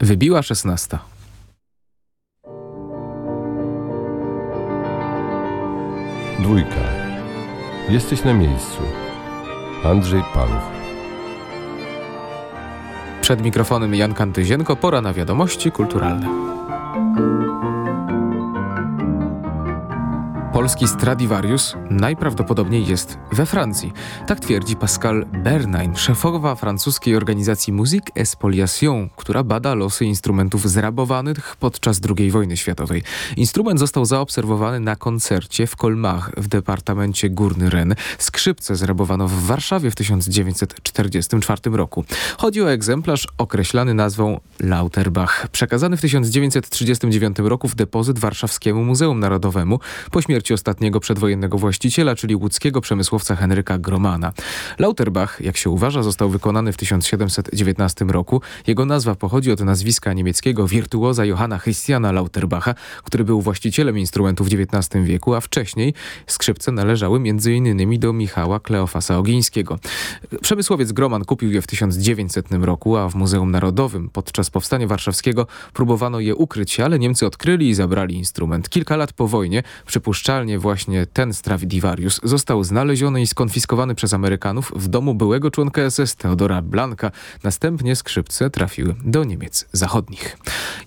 Wybiła szesnasta. Dwójka. Jesteś na miejscu. Andrzej Paluch. Przed mikrofonem Jan Kantyzienko, pora na wiadomości kulturalne. Stradivarius najprawdopodobniej jest we Francji. Tak twierdzi Pascal Bernain, szefowa francuskiej organizacji Musique Espoliation, która bada losy instrumentów zrabowanych podczas II wojny światowej. Instrument został zaobserwowany na koncercie w Colmar w departamencie Górny Ren. Skrzypce zrabowano w Warszawie w 1944 roku. Chodzi o egzemplarz określany nazwą Lauterbach, przekazany w 1939 roku w depozyt Warszawskiemu Muzeum Narodowemu po śmierci ostatniego przedwojennego właściciela, czyli łódzkiego przemysłowca Henryka Gromana. Lauterbach, jak się uważa, został wykonany w 1719 roku. Jego nazwa pochodzi od nazwiska niemieckiego wirtuoza Johanna Christiana Lauterbacha, który był właścicielem instrumentów w XIX wieku, a wcześniej skrzypce należały m.in. do Michała Kleofasa Ogińskiego. Przemysłowiec Groman kupił je w 1900 roku, a w Muzeum Narodowym podczas Powstania Warszawskiego próbowano je ukryć, ale Niemcy odkryli i zabrali instrument. Kilka lat po wojnie przypuszczalnie właśnie ten Stradivarius został znaleziony i skonfiskowany przez Amerykanów w domu byłego członka SS Teodora Blanka. Następnie skrzypce trafiły do Niemiec zachodnich.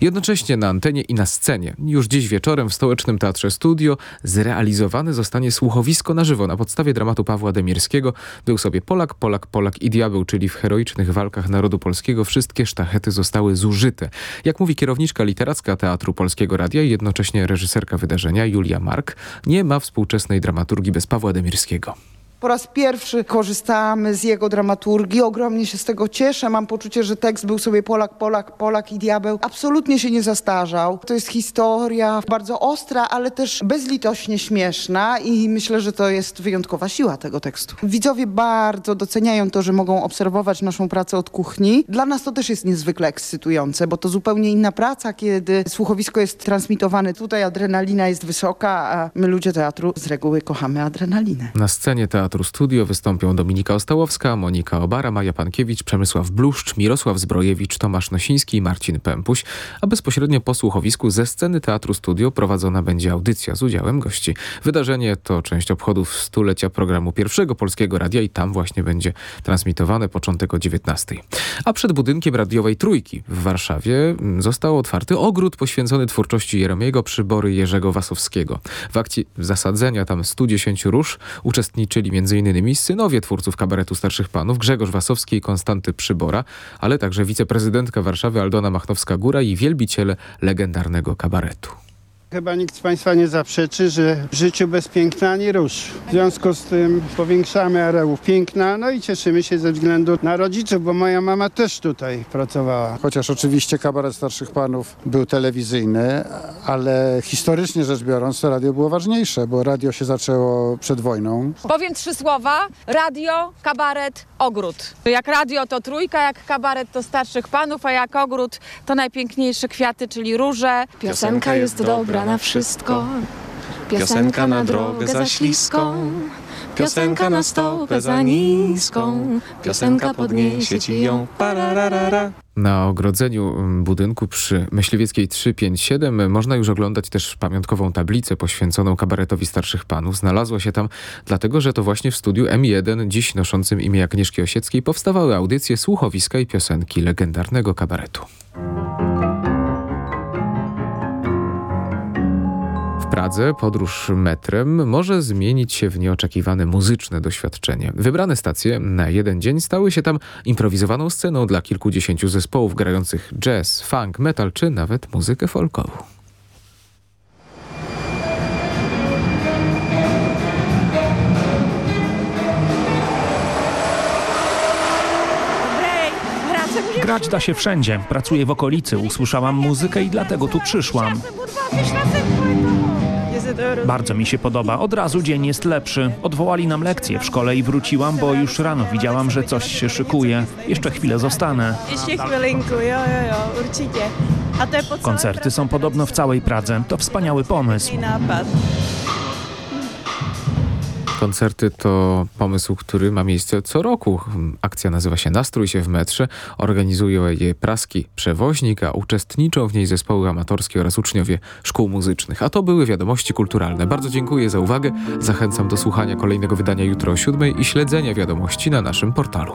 Jednocześnie na antenie i na scenie już dziś wieczorem w Stołecznym Teatrze Studio zrealizowane zostanie słuchowisko na żywo na podstawie dramatu Pawła Demirskiego. Był sobie Polak, Polak, Polak i diabeł, czyli w heroicznych walkach narodu polskiego wszystkie sztachety zostały zużyte. Jak mówi kierowniczka literacka Teatru Polskiego Radia i jednocześnie reżyserka wydarzenia Julia Mark, nie ma współczesnej dramaturgii bez Pawła Demirskiego. Po raz pierwszy korzystamy z jego dramaturgii. Ogromnie się z tego cieszę. Mam poczucie, że tekst był sobie Polak, Polak, Polak i diabeł. Absolutnie się nie zastarzał. To jest historia bardzo ostra, ale też bezlitośnie śmieszna i myślę, że to jest wyjątkowa siła tego tekstu. Widzowie bardzo doceniają to, że mogą obserwować naszą pracę od kuchni. Dla nas to też jest niezwykle ekscytujące, bo to zupełnie inna praca, kiedy słuchowisko jest transmitowane tutaj, adrenalina jest wysoka, a my ludzie teatru z reguły kochamy adrenalinę. Na scenie teatru Teatru Studio wystąpią Dominika Ostałowska, Monika Obara, Maja Pankiewicz, Przemysław Bluszcz, Mirosław Zbrojewicz, Tomasz Nosiński i Marcin Pępuś, a bezpośrednio po słuchowisku ze sceny Teatru Studio prowadzona będzie audycja z udziałem gości. Wydarzenie to część obchodów stulecia programu Pierwszego Polskiego Radia i tam właśnie będzie transmitowane początek o 19. A przed budynkiem radiowej Trójki w Warszawie został otwarty ogród poświęcony twórczości Jeremiego Przybory Jerzego Wasowskiego. W akcji zasadzenia tam 110 róż uczestniczyli m.in. synowie twórców kabaretu Starszych Panów Grzegorz Wasowski i Konstanty Przybora, ale także wiceprezydentka Warszawy Aldona Machnowska-Góra i wielbiciele legendarnego kabaretu. Chyba nikt z Państwa nie zaprzeczy, że w życiu bez piękna ani róż. W związku z tym powiększamy areów piękna, no i cieszymy się ze względu na rodziców, bo moja mama też tutaj pracowała. Chociaż oczywiście kabaret starszych panów był telewizyjny, ale historycznie rzecz biorąc to radio było ważniejsze, bo radio się zaczęło przed wojną. Powiem trzy słowa. Radio, kabaret, ogród. Jak radio to trójka, jak kabaret to starszych panów, a jak ogród to najpiękniejsze kwiaty, czyli róże. Piosenka jest dobra na wszystko. Piosenka na drogę za śliską. Piosenka na stopę za niską. Piosenka podniesie ci ją. Pararara. Na ogrodzeniu budynku przy Myśliwieckiej 357 można już oglądać też pamiątkową tablicę poświęconą kabaretowi starszych panów. Znalazła się tam dlatego, że to właśnie w studiu M1, dziś noszącym imię Agnieszki Osieckiej, powstawały audycje, słuchowiska i piosenki legendarnego kabaretu. Pradze podróż metrem może zmienić się w nieoczekiwane muzyczne doświadczenie. Wybrane stacje na jeden dzień stały się tam improwizowaną sceną dla kilkudziesięciu zespołów grających jazz, funk, metal czy nawet muzykę folkową. Grać da się wszędzie. Pracuję w okolicy, usłyszałam muzykę i dlatego tu przyszłam. Bardzo mi się podoba. Od razu dzień jest lepszy. Odwołali nam lekcje w szkole i wróciłam, bo już rano widziałam, że coś się szykuje. Jeszcze chwilę zostanę. Koncerty są podobno w całej Pradze. To wspaniały pomysł. Koncerty to pomysł, który ma miejsce co roku. Akcja nazywa się Nastrój się w metrze. Organizuje je praski przewoźnik, a uczestniczą w niej zespoły amatorskie oraz uczniowie szkół muzycznych. A to były wiadomości kulturalne. Bardzo dziękuję za uwagę. Zachęcam do słuchania kolejnego wydania jutro o siódmej i śledzenia wiadomości na naszym portalu.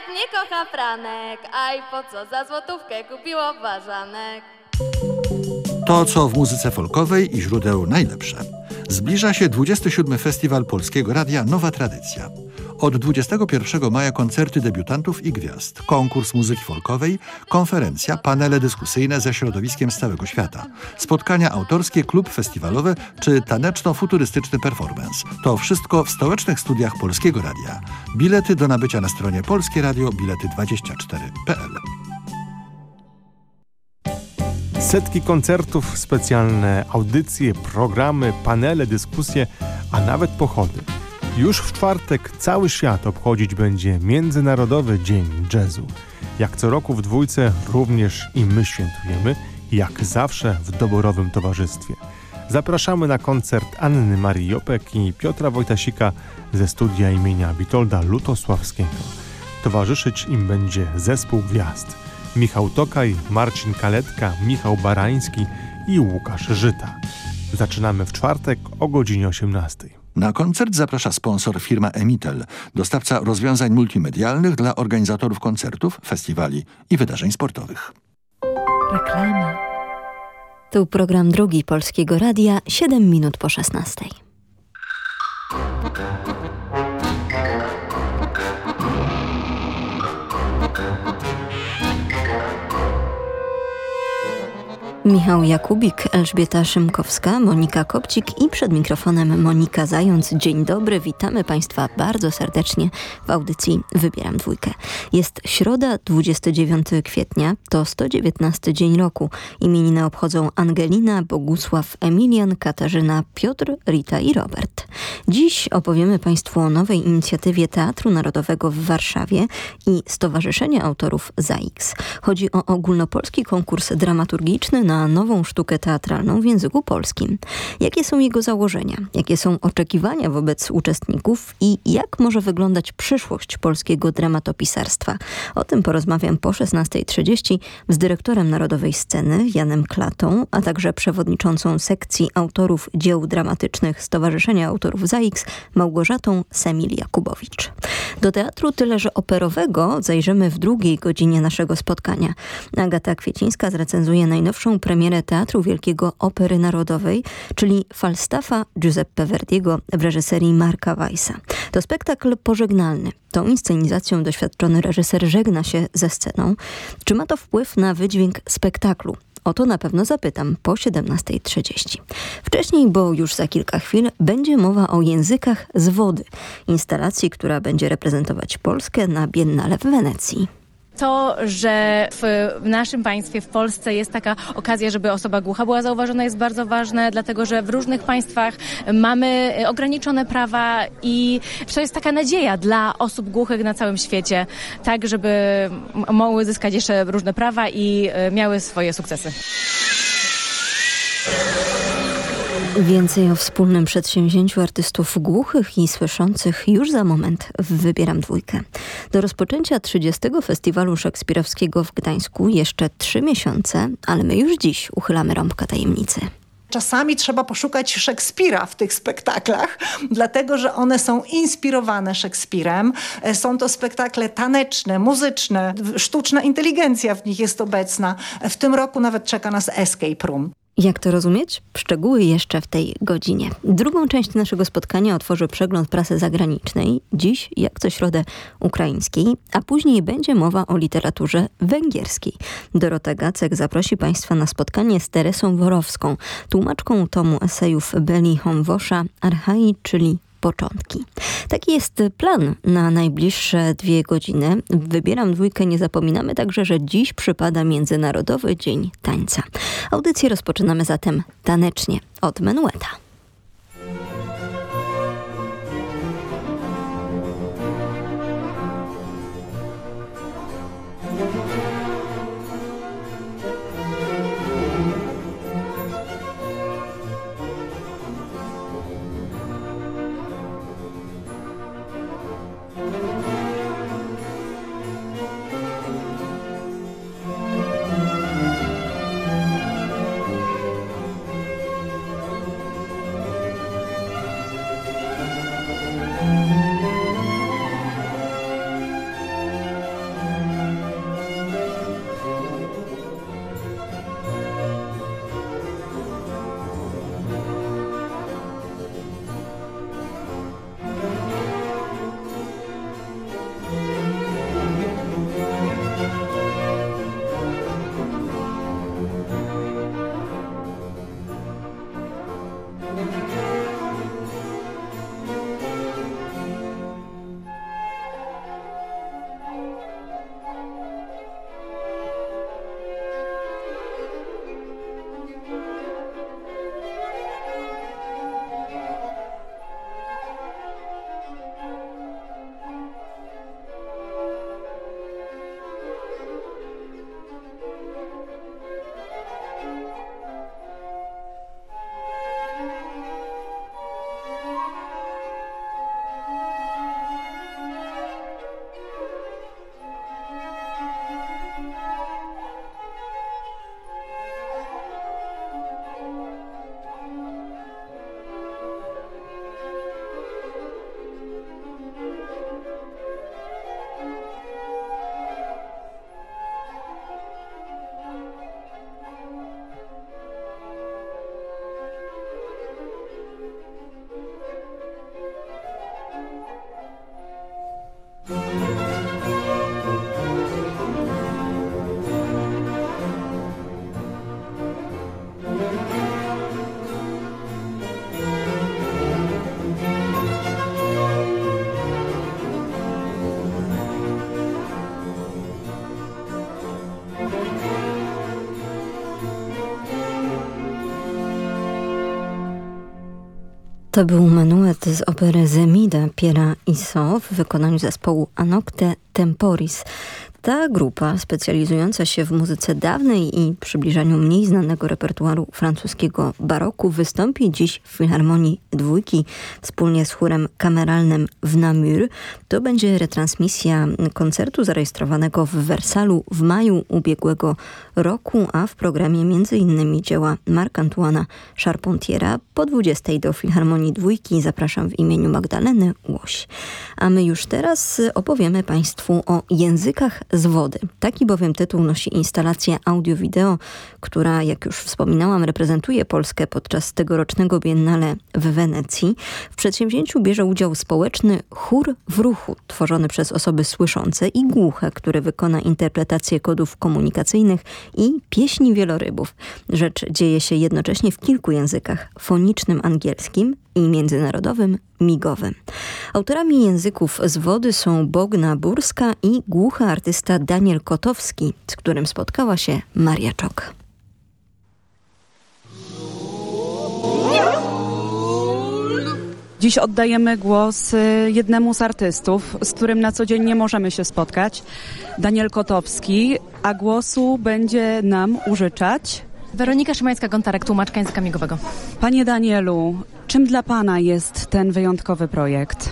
Jak mnie kocha Franek, a i po co za złotówkę kupiło ważanek. To, co w muzyce folkowej i źródeł najlepsze. Zbliża się 27. Festiwal Polskiego Radia Nowa Tradycja. Od 21 maja koncerty debiutantów i gwiazd, konkurs muzyki folkowej, konferencja, panele dyskusyjne ze środowiskiem z całego świata, spotkania autorskie, klub festiwalowe czy taneczno-futurystyczny performance. To wszystko w stołecznych studiach Polskiego Radia. Bilety do nabycia na stronie Polskie Radio bilety24.pl. Setki koncertów, specjalne audycje, programy, panele, dyskusje, a nawet pochody. Już w czwartek cały świat obchodzić będzie Międzynarodowy Dzień Jazzu. Jak co roku w dwójce również i my świętujemy, jak zawsze w doborowym towarzystwie. Zapraszamy na koncert Anny Marii Jopek i Piotra Wojtasika ze studia imienia Witolda Lutosławskiego. Towarzyszyć im będzie zespół gwiazd. Michał Tokaj, Marcin Kaletka, Michał Barański i Łukasz Żyta. Zaczynamy w czwartek o godzinie 18. Na koncert zaprasza sponsor firma Emitel, dostawca rozwiązań multimedialnych dla organizatorów koncertów, festiwali i wydarzeń sportowych. Reklama. Tu program drugi Polskiego Radia, 7 minut po 16. Michał Jakubik, Elżbieta Szymkowska, Monika Kopcik i przed mikrofonem Monika Zając. Dzień dobry, witamy Państwa bardzo serdecznie w audycji Wybieram Dwójkę. Jest środa, 29 kwietnia, to 119 dzień roku. Imieniny obchodzą Angelina, Bogusław, Emilian, Katarzyna, Piotr, Rita i Robert. Dziś opowiemy Państwu o nowej inicjatywie Teatru Narodowego w Warszawie i Stowarzyszenia Autorów ZAIX. Chodzi o ogólnopolski konkurs dramaturgiczny na nową sztukę teatralną w języku polskim. Jakie są jego założenia? Jakie są oczekiwania wobec uczestników i jak może wyglądać przyszłość polskiego dramatopisarstwa? O tym porozmawiam po 16.30 z dyrektorem Narodowej Sceny Janem Klatą, a także przewodniczącą sekcji autorów dzieł dramatycznych Stowarzyszenia Autorów ZAIX Małgorzatą Semil-Jakubowicz. Do teatru tyle, że operowego zajrzymy w drugiej godzinie naszego spotkania. Agata Kwiecińska zrecenzuje najnowszą premierę Teatru Wielkiego Opery Narodowej, czyli Falstaffa Giuseppe Verdiego w reżyserii Marka Weissa. To spektakl pożegnalny. Tą inscenizacją doświadczony reżyser żegna się ze sceną. Czy ma to wpływ na wydźwięk spektaklu? O to na pewno zapytam po 17.30. Wcześniej, bo już za kilka chwil, będzie mowa o językach z wody. Instalacji, która będzie reprezentować Polskę na Biennale w Wenecji to, że w naszym państwie, w Polsce jest taka okazja, żeby osoba głucha była zauważona jest bardzo ważne, dlatego że w różnych państwach mamy ograniczone prawa i to jest taka nadzieja dla osób głuchych na całym świecie, tak żeby mogły zyskać jeszcze różne prawa i miały swoje sukcesy. Więcej o wspólnym przedsięwzięciu artystów głuchych i słyszących już za moment w Wybieram Dwójkę. Do rozpoczęcia 30. Festiwalu Szekspirowskiego w Gdańsku jeszcze trzy miesiące, ale my już dziś uchylamy rąbka tajemnicy. Czasami trzeba poszukać Szekspira w tych spektaklach, dlatego że one są inspirowane Szekspirem. E, Są to spektakle taneczne, muzyczne, sztuczna inteligencja w nich jest obecna. E, W tym roku nawet czeka nas Escape Room. Jak to rozumieć? Szczegóły jeszcze w tej godzinie. Drugą część naszego spotkania otworzy przegląd prasy zagranicznej, dziś jak co środę ukraińskiej, a później będzie mowa o literaturze węgierskiej. Dorota Gacek zaprosi Państwa na spotkanie z Teresą Worowską, tłumaczką tomu esejów Beli Homwosza Archai, czyli początki. Taki jest plan na najbliższe dwie godziny. Wybieram dwójkę, nie zapominamy także, że dziś przypada Międzynarodowy Dzień Tańca. Audycję rozpoczynamy zatem tanecznie od menueta. To był menuet z opery Zemida Piera Iso w wykonaniu zespołu Anocte Temporis. Ta grupa, specjalizująca się w muzyce dawnej i przybliżaniu mniej znanego repertuaru francuskiego baroku, wystąpi dziś w Filharmonii Dwójki wspólnie z chórem kameralnym w Namur. To będzie retransmisja koncertu zarejestrowanego w Wersalu w maju ubiegłego roku, a w programie m.in. dzieła Marc-Antoana Charpentiera. Po 20 do Filharmonii Dwójki zapraszam w imieniu Magdaleny Łoś. A my już teraz opowiemy Państwu o językach z wody. Taki bowiem tytuł nosi instalacja audio-wideo, która, jak już wspominałam, reprezentuje Polskę podczas tegorocznego Biennale w Wenecji. W przedsięwzięciu bierze udział społeczny chór w ruchu, tworzony przez osoby słyszące i głuche, który wykona interpretację kodów komunikacyjnych i pieśni wielorybów. Rzecz dzieje się jednocześnie w kilku językach, fonicznym angielskim i międzynarodowym migowym. Autorami języków z wody są Bogna Burska i głuchy artysta Daniel Kotowski, z którym spotkała się Maria Czok. Dziś oddajemy głos y, jednemu z artystów, z którym na co dzień nie możemy się spotkać, Daniel Kotowski, a głosu będzie nam użyczać Weronika Szymańska-Gontarek, tłumaczka języka migowego. Panie Danielu, czym dla Pana jest ten wyjątkowy projekt?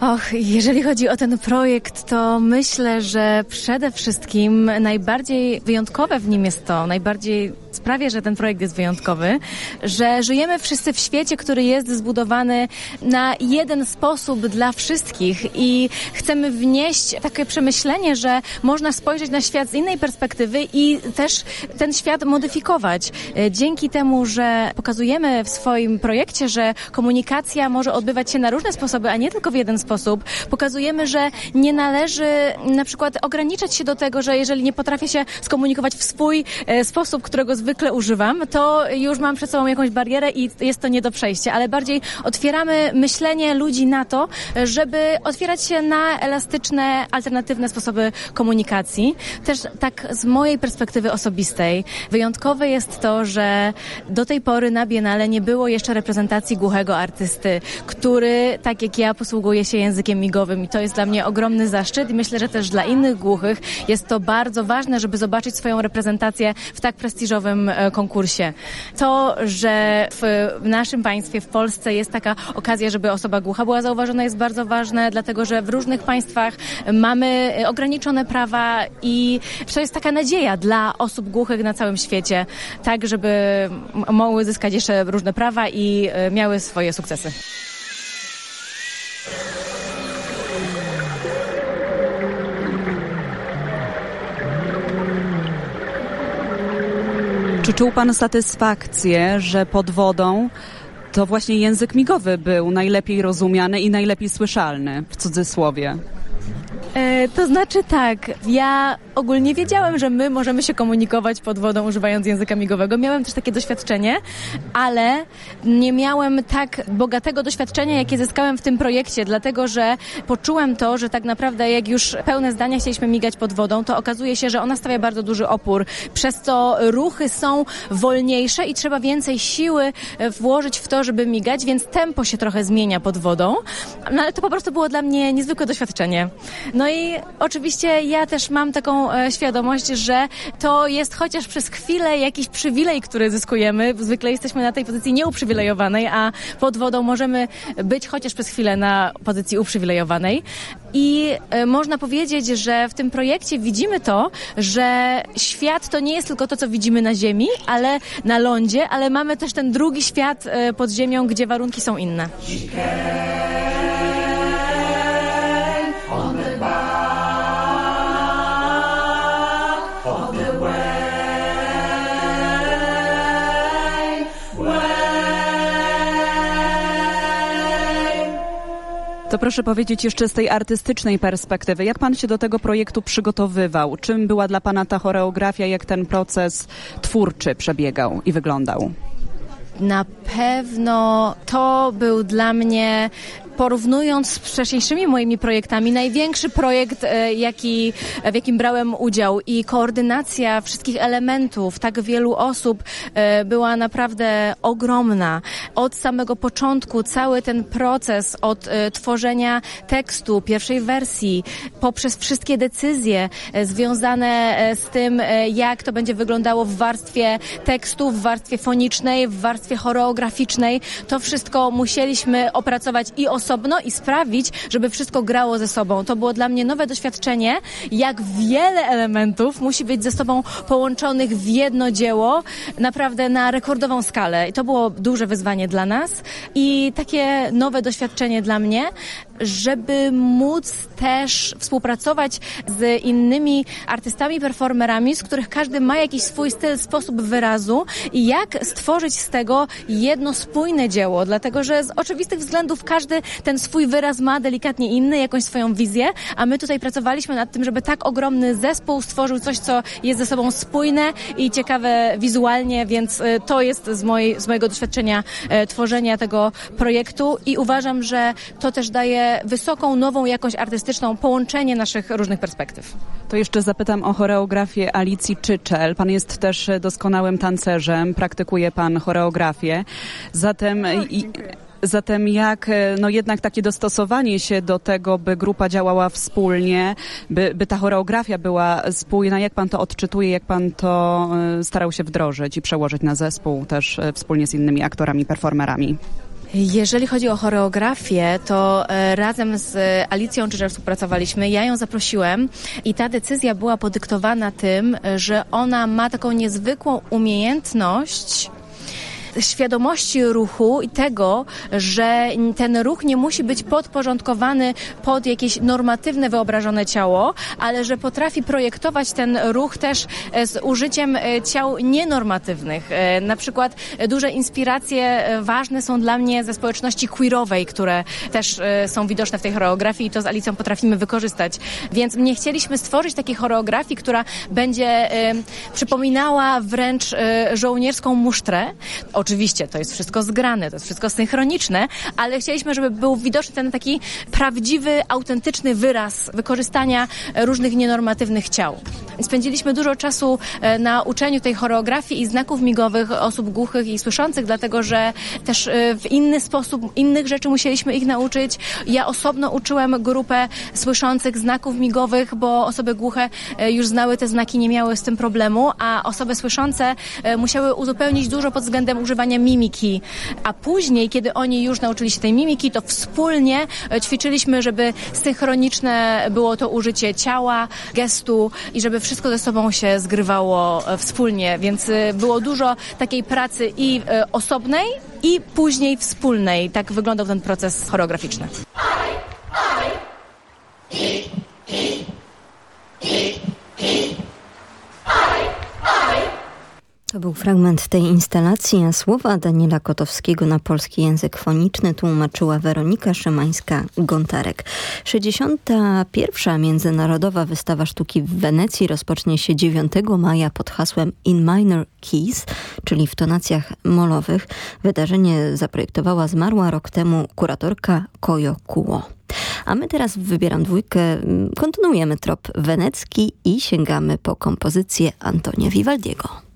Och, jeżeli chodzi o ten projekt, to myślę, że przede wszystkim najbardziej wyjątkowe w nim jest to, najbardziej sprawia, że ten projekt jest wyjątkowy, że żyjemy wszyscy w świecie, który jest zbudowany na jeden sposób dla wszystkich i chcemy wnieść takie przemyślenie, że można spojrzeć na świat z innej perspektywy i też ten świat modyfikować. E, dzięki temu, że pokazujemy w swoim projekcie, że komunikacja może odbywać się na różne sposoby, a nie tylko w jeden sposób, pokazujemy, że nie należy na przykład ograniczać się do tego, że jeżeli nie potrafię się skomunikować w swój e, sposób, którego zwykle używam, to już mam przed sobą jakąś barierę i jest to nie do przejścia, ale bardziej otwieramy myślenie ludzi na to, żeby otwierać się na elastyczne, alternatywne sposoby komunikacji. Też tak z mojej perspektywy osobistej wyjątkowe jest to, że do tej pory na Biennale nie było jeszcze reprezentacji głuchego artysty, który tak jak ja posługuje się językiem migowym i to jest dla mnie ogromny zaszczyt i myślę, że też dla innych głuchych jest to bardzo ważne, żeby zobaczyć swoją reprezentację w tak prestiżowym e, konkursie. To, że w naszym państwie, w Polsce jest taka okazja, żeby osoba głucha była zauważona jest bardzo ważne, dlatego że w różnych państwach mamy ograniczone prawa i to jest taka nadzieja dla osób głuchych na całym świecie, tak żeby mogły zyskać jeszcze różne prawa i e, miały swoje sukcesy. Czy czuł Pan satysfakcję, że pod wodą to właśnie język migowy był najlepiej rozumiany i najlepiej słyszalny, w cudzysłowie? E, to znaczy tak, ja ogólnie wiedziałem, że my możemy się komunikować pod wodą używając języka migowego. Miałem też takie doświadczenie, ale nie miałem tak bogatego doświadczenia, jakie zyskałem w tym projekcie, dlatego że poczułem to, że tak naprawdę jak już pełne zdania chcieliśmy migać pod wodą, to okazuje się, że ona stawia bardzo duży opór. Przez to ruchy są wolniejsze i trzeba więcej siły e, włożyć w to, żeby migać, więc tempo się trochę zmienia pod wodą. No ale to po prostu było dla mnie niezwykłe doświadczenie. No i oczywiście ja też mam taką e, świadomość, że to jest chociaż przez chwilę jakiś przywilej, który zyskujemy. Zwykle jesteśmy na tej pozycji nieuprzywilejowanej, a pod wodą możemy być chociaż przez chwilę na pozycji uprzywilejowanej. I e, można powiedzieć, że w tym projekcie widzimy to, że świat to nie jest tylko to, co widzimy na Ziemi, ale na lądzie, ale mamy też ten drugi świat e, pod ziemią, gdzie warunki są inne. To proszę powiedzieć jeszcze z tej artystycznej perspektywy, jak pan się do tego projektu przygotowywał? Czym była dla pana ta choreografia, jak ten proces twórczy przebiegał i wyglądał? Na pewno to był dla mnie porównując z wcześniejszymi moimi projektami, największy projekt, e, jaki, w jakim brałem udział i koordynacja wszystkich elementów tak wielu osób e, była naprawdę ogromna. Od samego początku cały ten proces od e, tworzenia tekstu, pierwszej wersji, poprzez wszystkie decyzje związane z tym, jak to będzie wyglądało w warstwie tekstu, w warstwie fonicznej, w warstwie choreograficznej, to wszystko musieliśmy opracować i osobno i sprawić, żeby wszystko grało ze sobą. To było dla mnie nowe doświadczenie, jak wiele elementów musi być ze sobą połączonych w jedno dzieło, naprawdę na rekordową skalę. I to było duże wyzwanie dla nas i takie nowe doświadczenie dla mnie, żeby móc też współpracować z innymi artystami, performerami, z których każdy ma jakiś swój styl, sposób wyrazu i jak stworzyć z tego jedno spójne dzieło, dlatego że z oczywistych względów każdy ten swój wyraz ma delikatnie inny, jakąś swoją wizję, a my tutaj pracowaliśmy nad tym, żeby tak ogromny zespół stworzył coś, co jest ze sobą spójne i ciekawe wizualnie, więc y, to jest z, mojej, z mojego doświadczenia e, tworzenia tego projektu i uważam, że to też daje wysoką, nową jakąś artystyczną połączenie naszych różnych perspektyw. To jeszcze zapytam o choreografię Alicji Czyczel. Pan jest też doskonałym tancerzem, praktykuje pan choreografię. Zatem i, Zatem jak e, no jednak takie dostosowanie się do tego, by grupa działała wspólnie, by, by ta choreografia była spójna, jak pan to odczytuje, jak pan to e, starał się wdrożyć i przełożyć na zespół też e, wspólnie z innymi aktorami, performerami? Jeżeli chodzi o choreografię, to e, razem z Alicją Czyżer współpracowaliśmy. Ja ją zaprosiłem i ta decyzja była podyktowana tym, że ona ma taką niezwykłą umiejętność świadomości ruchu i tego, że ten ruch nie musi być podporządkowany pod jakieś normatywne wyobrażone ciało, ale że potrafi projektować ten ruch też e, z użyciem e, ciał nienormatywnych. E, na przykład duże inspiracje ważne są dla mnie ze społeczności queerowej, które też są widoczne w tej choreografii i to z Alicją potrafimy wykorzystać. Więc nie chcieliśmy stworzyć takiej choreografii, która będzie przypominała wręcz żołnierską musztrę. Oczywiście to jest wszystko zgrane, to jest wszystko synchroniczne, ale chcieliśmy, żeby był widoczny ten taki prawdziwy, autentyczny wyraz wykorzystania różnych nienormatywnych ciał. Spędziliśmy dużo czasu e, na uczeniu tej choreografii i znaków migowych osób głuchych i słyszących, dlatego że też e, w inny sposób, innych rzeczy musieliśmy ich nauczyć. Ja osobno uczyłem grupę słyszących znaków migowych, bo osoby głuche e, już znały te znaki, nie miały z tym problemu, a osoby słyszące musiały uzupełnić dużo pod względem używania mimiki. A później, kiedy oni już nauczyli się tej mimiki, to wspólnie ćwiczyliśmy, żeby synchroniczne było to użycie ciała, gestu i żeby wszystko ze sobą się zgrywało e, wspólnie, więc e, było dużo takiej pracy i e, osobnej, i później wspólnej. Tak wyglądał ten proces choreograficzny. To był fragment tej instalacji, a słowa Daniela Kotowskiego na polski język foniczny tłumaczyła Weronika Szymańska-Gontarek. 61. Międzynarodowa Wystawa Sztuki w Wenecji rozpocznie się 9 maja pod hasłem In Minor Keys, czyli w tonacjach molowych. Wydarzenie zaprojektowała zmarła rok temu kuratorka Koyo Kuo. A my teraz wybieram dwójkę, kontynuujemy trop wenecki i sięgamy po kompozycję Antonia Vivaldiego.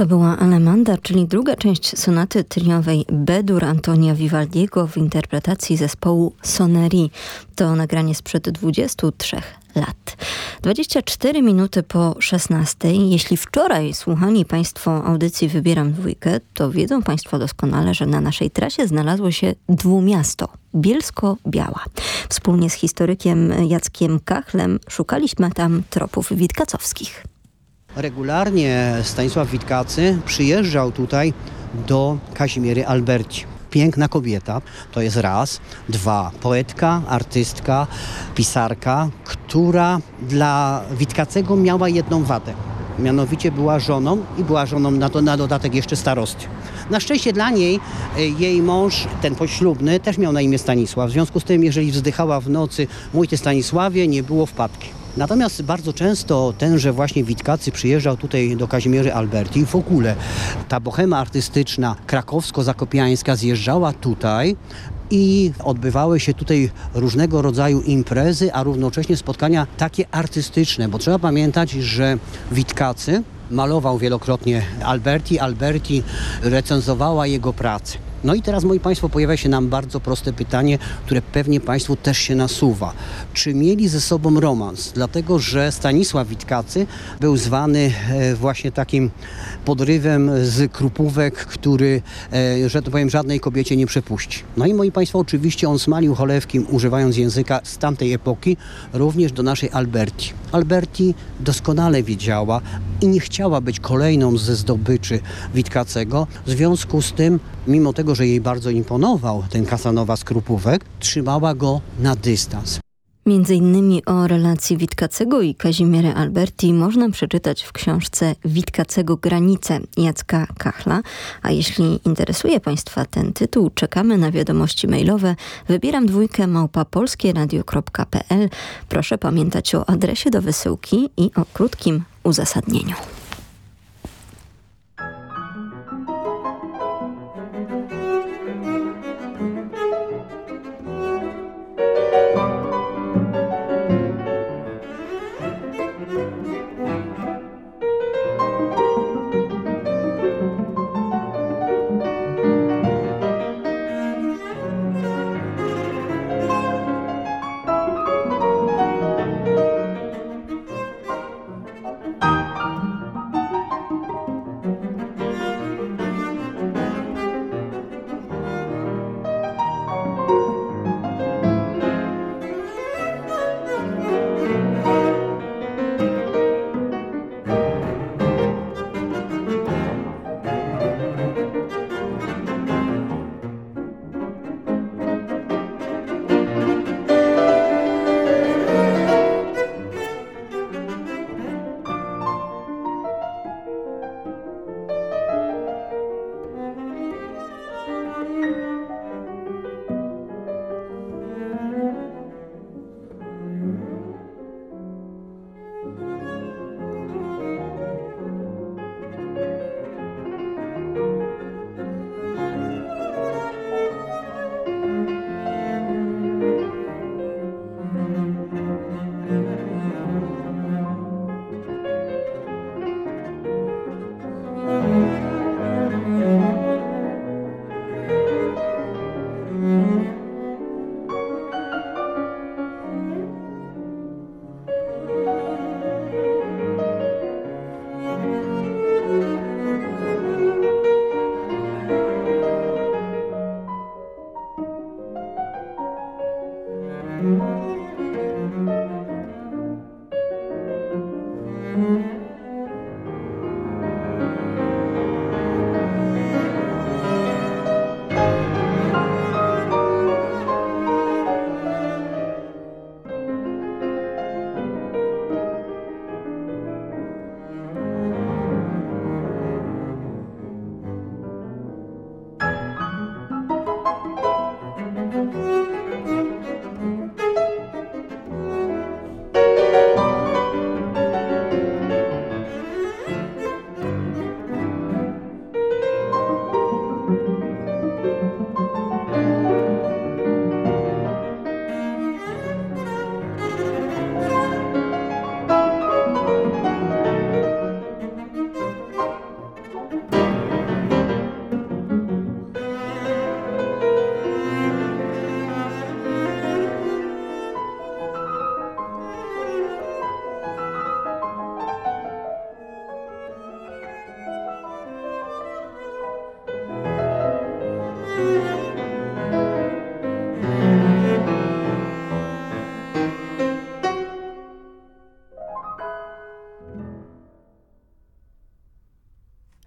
To była Alemanda, czyli druga część sonaty triowej Bedur Antonia Vivaldiego w interpretacji zespołu Soneri. To nagranie sprzed 23 lat. 24 minuty po 16. Jeśli wczoraj słuchali Państwo audycji Wybieram dwójkę, to wiedzą Państwo doskonale, że na naszej trasie znalazło się dwumiasto. Bielsko-Biała. Wspólnie z historykiem Jackiem Kachlem szukaliśmy tam tropów witkacowskich. Regularnie Stanisław Witkacy przyjeżdżał tutaj do Kazimiery Alberci. Piękna kobieta, to jest raz. Dwa, poetka, artystka, pisarka, która dla Witkacego miała jedną wadę. Mianowicie była żoną i była żoną na, na dodatek jeszcze starosty. Na szczęście dla niej e, jej mąż, ten poślubny, też miał na imię Stanisław. W związku z tym, jeżeli wzdychała w nocy mój ty Stanisławie, nie było wpadki. Natomiast bardzo często tenże właśnie Witkacy przyjeżdżał tutaj do Kazimiery Alberti i w ogóle ta bohema artystyczna krakowsko-zakopiańska zjeżdżała tutaj i odbywały się tutaj różnego rodzaju imprezy, a równocześnie spotkania takie artystyczne, bo trzeba pamiętać, że Witkacy malował wielokrotnie Alberti, Alberti recenzowała jego pracę. No i teraz, moi Państwo, pojawia się nam bardzo proste pytanie, które pewnie Państwu też się nasuwa. Czy mieli ze sobą romans? Dlatego, że Stanisław Witkacy był zwany e, właśnie takim podrywem z krupówek, który, e, że to powiem, żadnej kobiecie nie przepuści. No i moi Państwo, oczywiście on smalił cholewkiem, używając języka z tamtej epoki, również do naszej Alberti. Alberti doskonale wiedziała i nie chciała być kolejną ze zdobyczy Witkacego. W związku z tym, mimo tego, że jej bardzo imponował ten Kasanowa z Krupówek, trzymała go na dystans. Między innymi o relacji Witkacego i Kazimiery Alberti można przeczytać w książce Witkacego Granice Jacka Kachla. A jeśli interesuje Państwa ten tytuł, czekamy na wiadomości mailowe. Wybieram dwójkę małpa. Proszę pamiętać o adresie do wysyłki i o krótkim uzasadnieniu.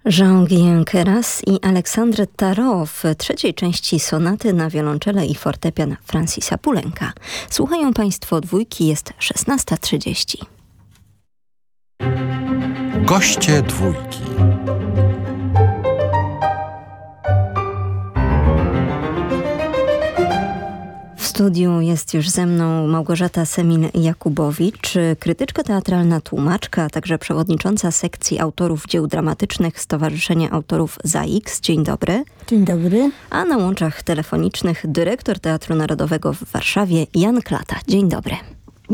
Jean-Guyen Keras i Aleksandr Tarot w trzeciej części sonaty na wiolonczele i fortepian Francisa Pulenka. Słuchają Państwo dwójki, jest 16.30. Goście dwójki. Studiu jest już ze mną Małgorzata Semil-Jakubowicz, krytyczka teatralna, tłumaczka, a także przewodnicząca sekcji autorów dzieł dramatycznych Stowarzyszenia Autorów ZAIX. Dzień dobry. Dzień dobry. A na łączach telefonicznych dyrektor Teatru Narodowego w Warszawie Jan Klata. Dzień dobry.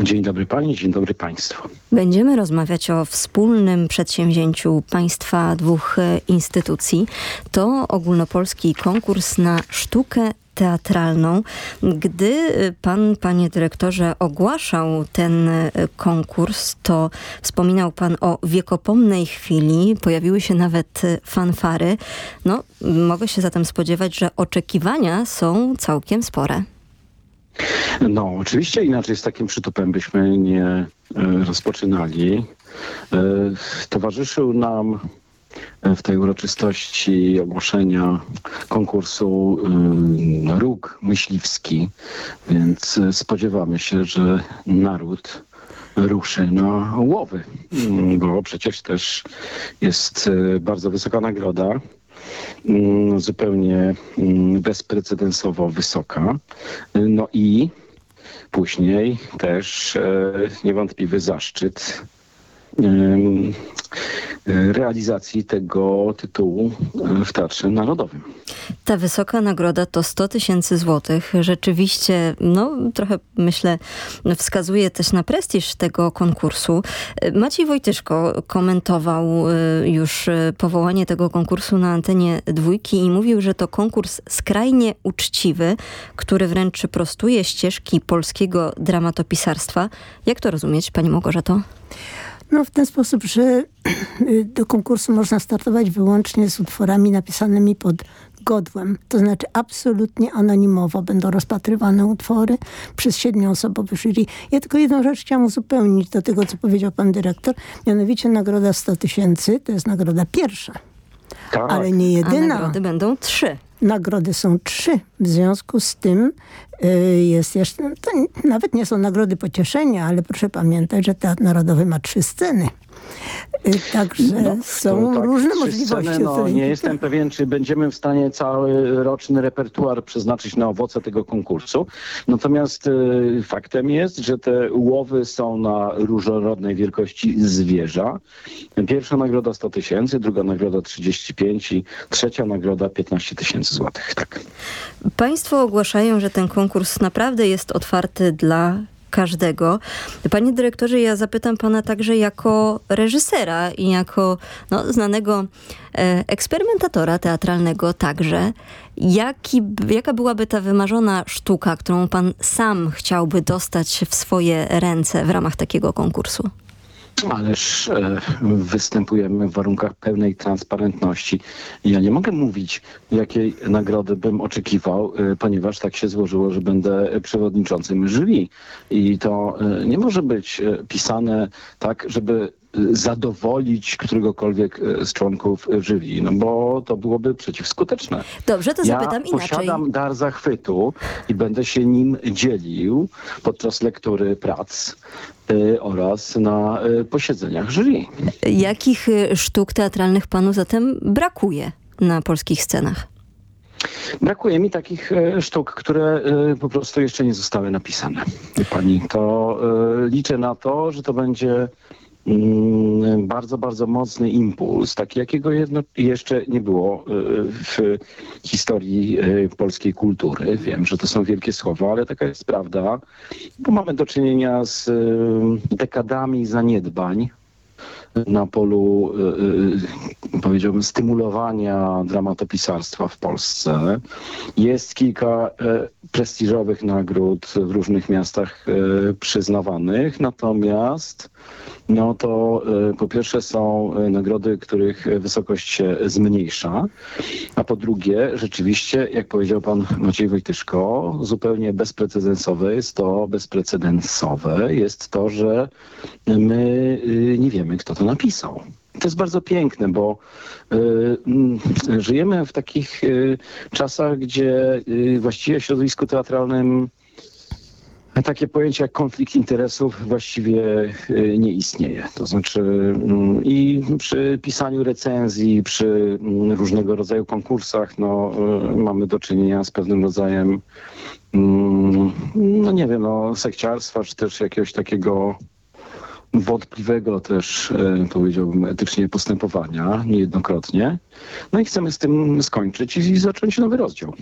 Dzień dobry Pani, dzień dobry Państwu. Będziemy rozmawiać o wspólnym przedsięwzięciu Państwa dwóch instytucji. To ogólnopolski konkurs na sztukę teatralną. Gdy pan, panie dyrektorze, ogłaszał ten konkurs, to wspominał pan o wiekopomnej chwili. Pojawiły się nawet fanfary. No, mogę się zatem spodziewać, że oczekiwania są całkiem spore. No, oczywiście inaczej z takim przytupem byśmy nie e, rozpoczynali. E, towarzyszył nam w tej uroczystości ogłoszenia konkursu róg myśliwski, więc spodziewamy się, że naród ruszy na łowy, mm, bo przecież też jest bardzo wysoka nagroda zupełnie mm, bezprecedensowo wysoka. No i później też e, niewątpliwy zaszczyt realizacji tego tytułu w Teatrze Narodowym. Ta wysoka nagroda to 100 tysięcy złotych. Rzeczywiście, no trochę myślę, wskazuje też na prestiż tego konkursu. Maciej Wojtyszko komentował już powołanie tego konkursu na antenie dwójki i mówił, że to konkurs skrajnie uczciwy, który wręcz prostuje ścieżki polskiego dramatopisarstwa. Jak to rozumieć, pani Małgorzato? No w ten sposób, że do konkursu można startować wyłącznie z utworami napisanymi pod godłem. To znaczy absolutnie anonimowo będą rozpatrywane utwory przez siedmioosobowy jury. Ja tylko jedną rzecz chciałam uzupełnić do tego, co powiedział pan dyrektor. Mianowicie nagroda 100 tysięcy to jest nagroda pierwsza. Tak. Ale nie jedyna. A nagrody będą trzy. Nagrody są trzy. W związku z tym y, jest jeszcze, to nawet nie są nagrody pocieszenia, ale proszę pamiętać, że Teatr Narodowy ma trzy sceny. Y, także no, są tak, różne możliwości. Sceny, no, nie jestem pewien, czy będziemy w stanie cały roczny repertuar przeznaczyć na owoce tego konkursu. Natomiast y, faktem jest, że te łowy są na różnorodnej wielkości zwierza. Pierwsza nagroda 100 tysięcy, druga nagroda 35 i trzecia nagroda 15 tysięcy złotych. Tak. Państwo ogłaszają, że ten konkurs naprawdę jest otwarty dla każdego. Panie dyrektorze, ja zapytam pana także jako reżysera i jako no, znanego e, eksperymentatora teatralnego także. Jaki, jaka byłaby ta wymarzona sztuka, którą pan sam chciałby dostać w swoje ręce w ramach takiego konkursu? Ależ e, występujemy w warunkach pełnej transparentności. Ja nie mogę mówić, jakiej nagrody bym oczekiwał, e, ponieważ tak się złożyło, że będę przewodniczącym jury. I to e, nie może być pisane tak, żeby zadowolić któregokolwiek z członków jury, no bo to byłoby przeciwskuteczne. Dobrze, to zapytam ja inaczej. posiadam dar zachwytu i będę się nim dzielił podczas lektury prac y, oraz na posiedzeniach jury. Jakich sztuk teatralnych panu zatem brakuje na polskich scenach? Brakuje mi takich e, sztuk, które e, po prostu jeszcze nie zostały napisane. Pani, to e, liczę na to, że to będzie bardzo, bardzo mocny impuls, taki jakiego jedno, jeszcze nie było e, w historii e, polskiej kultury. Wiem, że to są wielkie słowa, ale taka jest prawda, bo mamy do czynienia z e, dekadami zaniedbań na polu, y, y, powiedziałbym, stymulowania dramatopisarstwa w Polsce. Jest kilka y, prestiżowych nagród w różnych miastach przyznawanych, natomiast no to po pierwsze są nagrody, których wysokość się zmniejsza, a po drugie rzeczywiście, jak powiedział pan Maciej Wojtyszko, zupełnie bezprecedensowe jest to, bezprecedensowe jest to, że my nie wiemy, kto to napisał. to jest bardzo piękne, bo y, y, żyjemy w takich y, czasach, gdzie właściwie w środowisku teatralnym takie pojęcie jak konflikt interesów właściwie nie istnieje. To znaczy mm, i przy pisaniu recenzji, przy mm, różnego rodzaju konkursach, no, mamy do czynienia z pewnym rodzajem mm, no nie wiem, no, sekciarstwa, czy też jakiegoś takiego wątpliwego też, e, powiedziałbym, etycznie postępowania niejednokrotnie. No i chcemy z tym skończyć i zacząć nowy rozdział.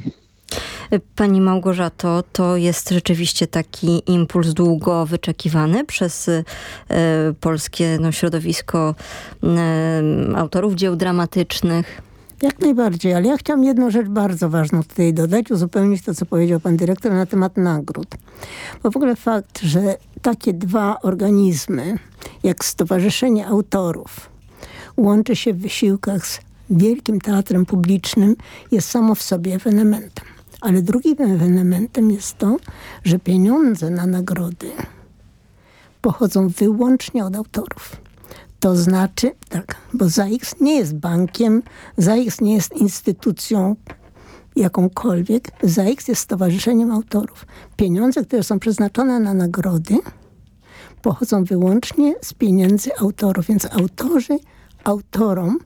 Pani Małgorzato, to jest rzeczywiście taki impuls długo wyczekiwany przez e, polskie no, środowisko e, autorów dzieł dramatycznych. Jak najbardziej, ale ja chciałam jedną rzecz bardzo ważną tutaj dodać, uzupełnić to, co powiedział pan dyrektor na temat nagród. Bo w ogóle fakt, że takie dwa organizmy, jak Stowarzyszenie Autorów, łączy się w wysiłkach z Wielkim Teatrem Publicznym, jest samo w sobie ewenementem. Ale drugim ewenementem jest to, że pieniądze na nagrody pochodzą wyłącznie od autorów. To znaczy, tak, bo ZAIX nie jest bankiem, ZAIX nie jest instytucją jakąkolwiek. ZAIX jest stowarzyszeniem autorów. Pieniądze, które są przeznaczone na nagrody, pochodzą wyłącznie z pieniędzy autorów, więc autorzy autorom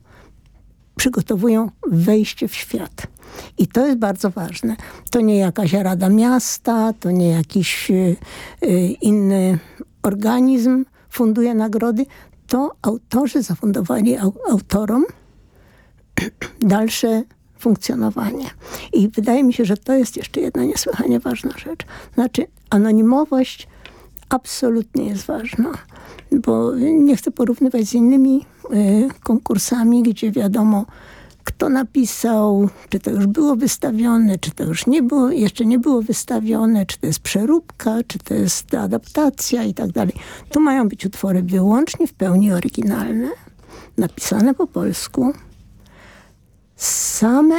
przygotowują wejście w świat. I to jest bardzo ważne. To nie jakaś rada miasta, to nie jakiś y, y, inny organizm funduje nagrody, to autorzy zafundowali au autorom dalsze funkcjonowanie. I wydaje mi się, że to jest jeszcze jedna niesłychanie ważna rzecz. Znaczy anonimowość absolutnie jest ważna, bo nie chcę porównywać z innymi y, konkursami, gdzie wiadomo, kto napisał, czy to już było wystawione, czy to już nie było, jeszcze nie było wystawione, czy to jest przeróbka, czy to jest adaptacja i tak dalej. Tu mają być utwory wyłącznie w pełni oryginalne, napisane po polsku, same...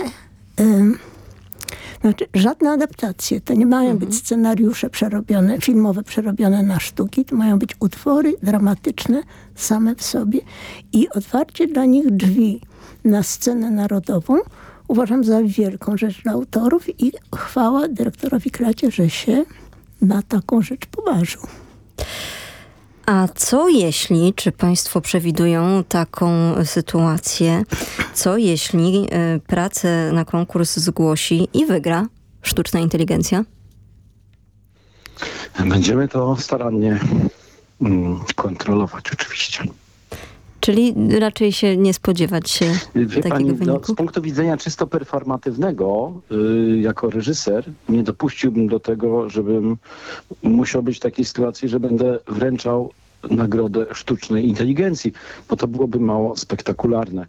Znaczy, żadne adaptacje. To nie mają mhm. być scenariusze przerobione, filmowe przerobione na sztuki. To mają być utwory dramatyczne same w sobie i otwarcie dla nich drzwi na scenę narodową uważam za wielką rzecz dla autorów i chwała dyrektorowi Kracie, że się na taką rzecz poważył. A co jeśli, czy państwo przewidują taką sytuację, co jeśli y, pracę na konkurs zgłosi i wygra sztuczna inteligencja? Będziemy to starannie mm, kontrolować oczywiście. Czyli raczej się nie spodziewać się Wie takiego pani, wyniku? No, z punktu widzenia czysto performatywnego, yy, jako reżyser, nie dopuściłbym do tego, żebym musiał być w takiej sytuacji, że będę wręczał nagrodę sztucznej inteligencji, bo to byłoby mało spektakularne.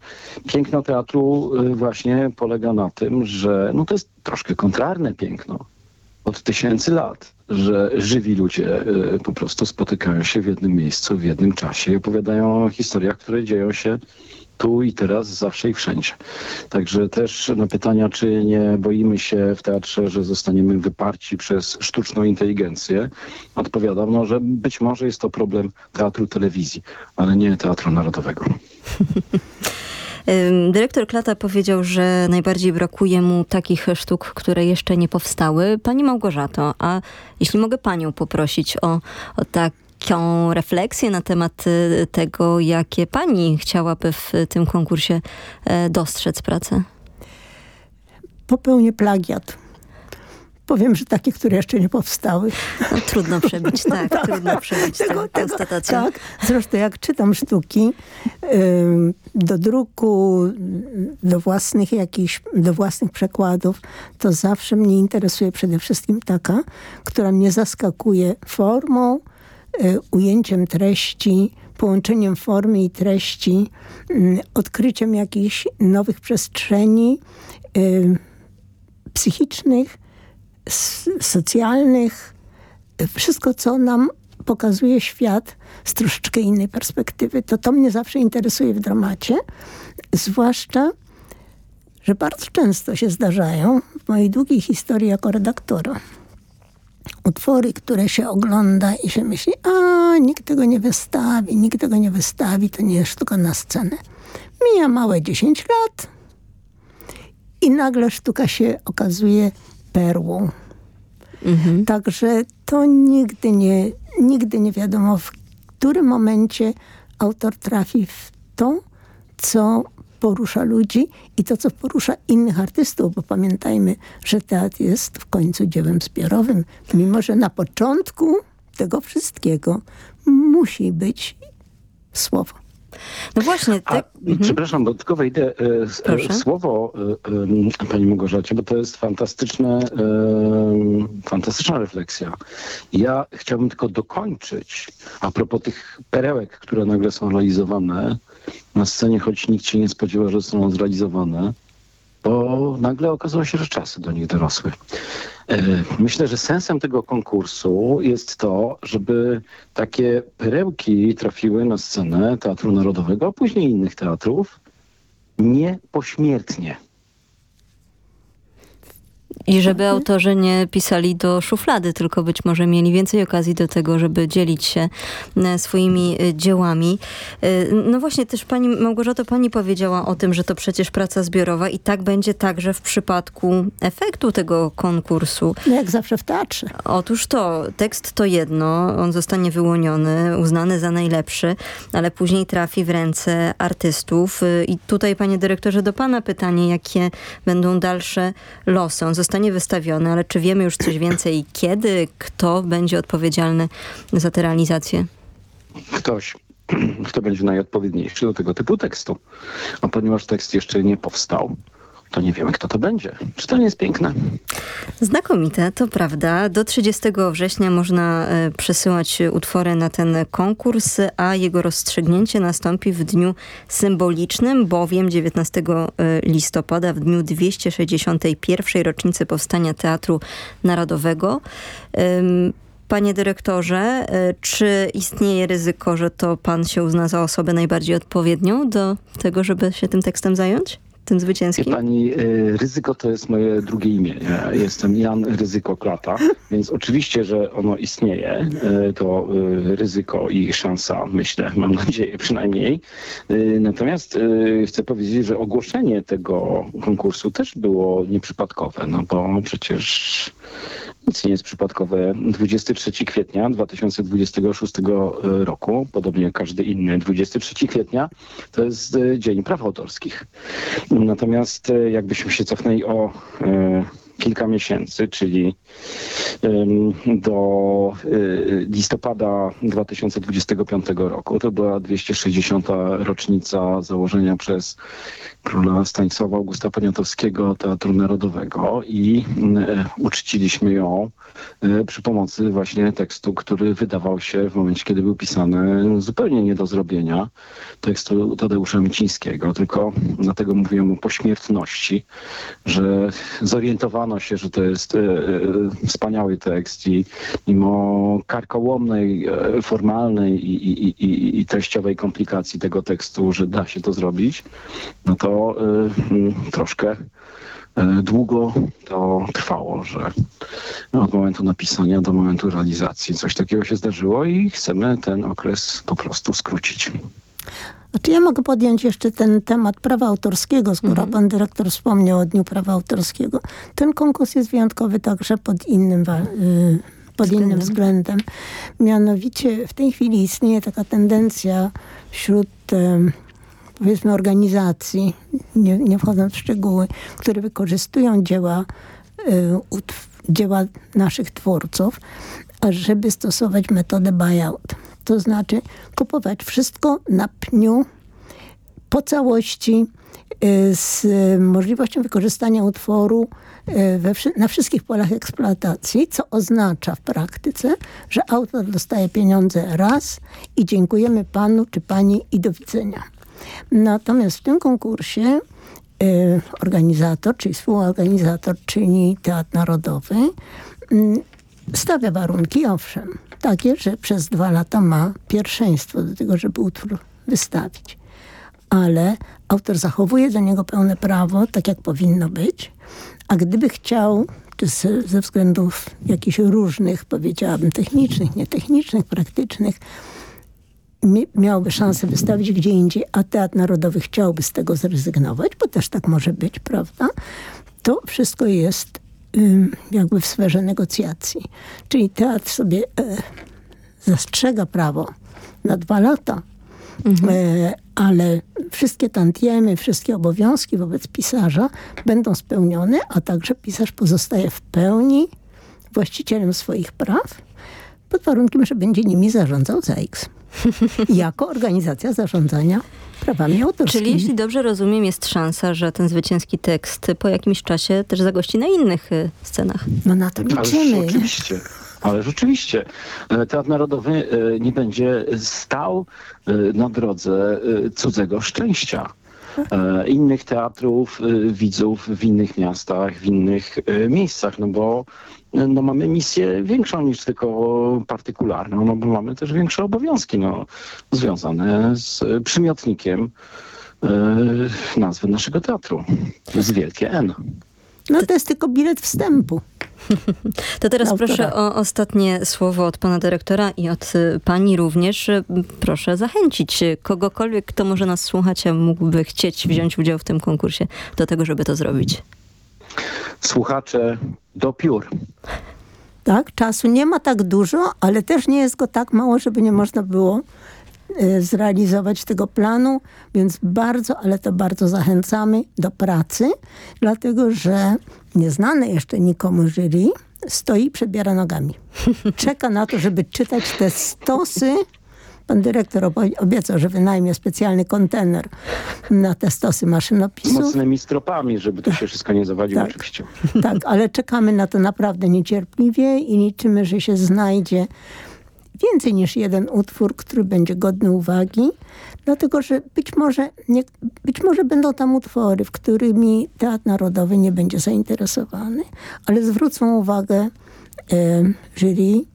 Piękno teatru y, właśnie polega na tym, że no to jest troszkę kontrarne piękno od tysięcy lat, że żywi ludzie y, po prostu spotykają się w jednym miejscu, w jednym czasie i opowiadają o historiach, które dzieją się tu i teraz, zawsze i wszędzie. Także też na pytania, czy nie boimy się w teatrze, że zostaniemy wyparci przez sztuczną inteligencję, odpowiadam, no, że być może jest to problem teatru telewizji, ale nie teatru narodowego. Dyrektor Klata powiedział, że najbardziej brakuje mu takich sztuk, które jeszcze nie powstały. Pani Małgorzato, a jeśli mogę panią poprosić o, o taką refleksję na temat y, tego, jakie pani chciałaby w tym konkursie e, dostrzec pracę? Popełnię plagiat Powiem, że takie, które jeszcze nie powstały. No, trudno przebić, tak, no, tak, trudno przebić tę konstatację. Tak, zresztą jak czytam sztuki do druku, do własnych jakichś, do własnych przekładów, to zawsze mnie interesuje przede wszystkim taka, która mnie zaskakuje formą, y, ujęciem treści, połączeniem formy i treści, odkryciem jakichś nowych przestrzeni psychicznych, socjalnych, wszystko, co nam pokazuje świat z troszeczkę innej perspektywy. To to mnie zawsze interesuje w dramacie, zwłaszcza, że bardzo często się zdarzają w mojej długiej historii jako redaktora utwory, które się ogląda i się myśli, a nikt tego nie wystawi, nikt tego nie wystawi, to nie jest sztuka na scenę. Mija małe 10 lat i nagle sztuka się okazuje perłą. Mhm. Także to nigdy nie, nigdy nie wiadomo, w którym momencie autor trafi w to, co porusza ludzi i to, co porusza innych artystów, bo pamiętajmy, że teatr jest w końcu dziełem zbiorowym, mimo że na początku tego wszystkiego musi być słowo. No właśnie, A, Przepraszam, bo tylko wejdę e, e, słowo e, e, Pani Małgorzacie, bo to jest fantastyczne, e, fantastyczna refleksja. Ja chciałbym tylko dokończyć a propos tych perełek, które nagle są realizowane na scenie, choć nikt się nie spodziewał, że zostaną zrealizowane, bo nagle okazało się, że czasy do nich dorosły. E, Myślę, że sensem tego konkursu jest to, żeby takie perełki trafiły na scenę Teatru Narodowego, a później innych teatrów, nie pośmiertnie. I żeby autorzy nie pisali do szuflady, tylko być może mieli więcej okazji do tego, żeby dzielić się e, swoimi e, dziełami. E, No właśnie, też pani Małgorzato, pani powiedziała o tym, że to przecież praca zbiorowa i tak będzie także w przypadku efektu tego konkursu. No jak zawsze w teatrze. Otóż to, tekst to jedno, on zostanie wyłoniony, uznany za najlepszy, ale później trafi w ręce artystów. I tutaj, panie dyrektorze, do pana pytanie, jakie będą dalsze losy. On zostanie wystawiony, ale czy wiemy już coś więcej, kiedy, kto będzie odpowiedzialny za tę realizację? Ktoś, kto będzie najodpowiedniejszy do tego typu tekstu. A ponieważ tekst jeszcze nie powstał, to nie wiemy, kto to będzie. Czy to nie jest piękne? Znakomite, to prawda. Do 30 września można e, przesyłać utwory na ten konkurs, a jego rozstrzygnięcie nastąpi w dniu symbolicznym, bowiem 19 e, listopada, w dniu 261. rocznicy powstania Teatru Narodowego. Panie dyrektorze, e, czy istnieje ryzyko, że to pan się uzna za osobę najbardziej odpowiednią do tego, żeby się tym tekstem zająć? Tym Wie zwycięskim? pani, y, ryzyko to jest moje drugie imię. Ja jestem Jan Ryzyko Klata, więc oczywiście, że ono istnieje. Y, To y, ryzyko i szansa, myślę, mam nadzieję przynajmniej. Natomiast chcę powiedzieć, że ogłoszenie tego konkursu też było nieprzypadkowe, no bo przecież nic nie jest przypadkowe. 23 kwietnia 2026 roku, podobnie jak każdy inny 23 kwietnia, to jest y, Dzień Praw Autorskich. Natomiast e, jakbyśmy się cofnęli o e, kilka miesięcy, czyli do e, listopada 2025 roku, to była 260. rocznica założenia przez króla Stanisława Augusta Poniatowskiego Teatru Narodowego i e, uczciliśmy ją e, przy pomocy właśnie tekstu, który wydawał się w momencie, kiedy był pisany zupełnie nie do zrobienia, tekstu Tadeusza Micińskiego, tylko dlatego mówiłem o pośmiertności, że zorientowano się, że to jest e, e, wspaniały tekst i mimo karkołomnej, e, formalnej i, i, i, i treściowej komplikacji tego tekstu, że da się to zrobić, no to mm, troszkę długo to trwało, że od momentu napisania do momentu realizacji coś takiego się zdarzyło i chcemy ten okres po prostu skrócić. Znaczy ja mogę podjąć jeszcze ten temat prawa autorskiego, skoro pan dyrektor wspomniał o Dniu Prawa Autorskiego. Ten konkurs jest wyjątkowy także pod innym, y, pod innym względem. Mianowicie w tej chwili istnieje taka tendencja wśród em, powiedzmy organizacji, nie, nie wchodząc w szczegóły, które wykorzystują dzieła, y, utw- dzieła naszych twórców, ażeby stosować metodę buyout. To znaczy kupować wszystko na pniu po całości y, z możliwością wykorzystania utworu y, we, na wszystkich polach eksploatacji, co oznacza w praktyce, że autor dostaje pieniądze raz i dziękujemy panu czy pani i do widzenia. Natomiast w tym konkursie y, organizator, czyli współorganizator, czyli Teatr Narodowy, stawia warunki, owszem, takie, że przez dwa lata ma pierwszeństwo do tego, żeby utwór wystawić. Ale autor zachowuje do niego pełne prawo, tak jak powinno być, a gdyby chciał, czy ze, ze względów jakichś różnych, powiedziałabym, technicznych, nietechnicznych, praktycznych, miałby szansę wystawić gdzie indziej, a Teatr Narodowy chciałby z tego zrezygnować, bo też tak może być, prawda? To wszystko jest jakby w sferze negocjacji. Czyli teatr sobie e, zastrzega prawo na dwa lata, mhm. ale wszystkie tantiemy, wszystkie obowiązki wobec pisarza będą spełnione, a także pisarz pozostaje w pełni właścicielem swoich praw, pod warunkiem, że będzie nimi zarządzał ZAIKS. jako organizacja zarządzania prawami autorskimi. Czyli jeśli dobrze rozumiem, jest szansa, że ten zwycięski tekst po jakimś czasie też zagości na innych y, scenach. No na to liczymy. Ależ oczywiście. Ale rzeczywiście e, Teatr Narodowy e, nie będzie stał e, na drodze cudzego szczęścia. Innych teatrów, widzów w innych miastach, w innych miejscach, no bo no mamy misję większą niż tylko partykularną, no bo mamy też większe obowiązki no, związane z przymiotnikiem yy, nazwy naszego teatru. Z wielkie N. No to jest tylko bilet wstępu. To teraz proszę o ostatnie słowo od pana dyrektora i od y, pani również. Proszę zachęcić kogokolwiek, kto może nas słuchać, a mógłby chcieć wziąć udział w tym konkursie do tego, żeby to zrobić słuchacze do piór. Tak, czasu nie ma tak dużo, ale też nie jest go tak mało, żeby nie można było y, zrealizować tego planu, więc bardzo, ale to bardzo zachęcamy do pracy, dlatego że nieznane jeszcze nikomu jury stoi, przebiera nogami. Czeka na to, żeby czytać te stosy Pan dyrektor obiecał, że wynajmie specjalny kontener na te stosy maszynopisu. Mocnymi stropami, żeby to się wszystko nie zawadziło tak, oczywiście. Tak, ale czekamy na to naprawdę niecierpliwie i liczymy, że się znajdzie więcej niż jeden utwór, który będzie godny uwagi, dlatego że być może, nie, być może będą tam utwory, w którymi Teatr Narodowy nie będzie zainteresowany, ale zwrócą uwagę e, jury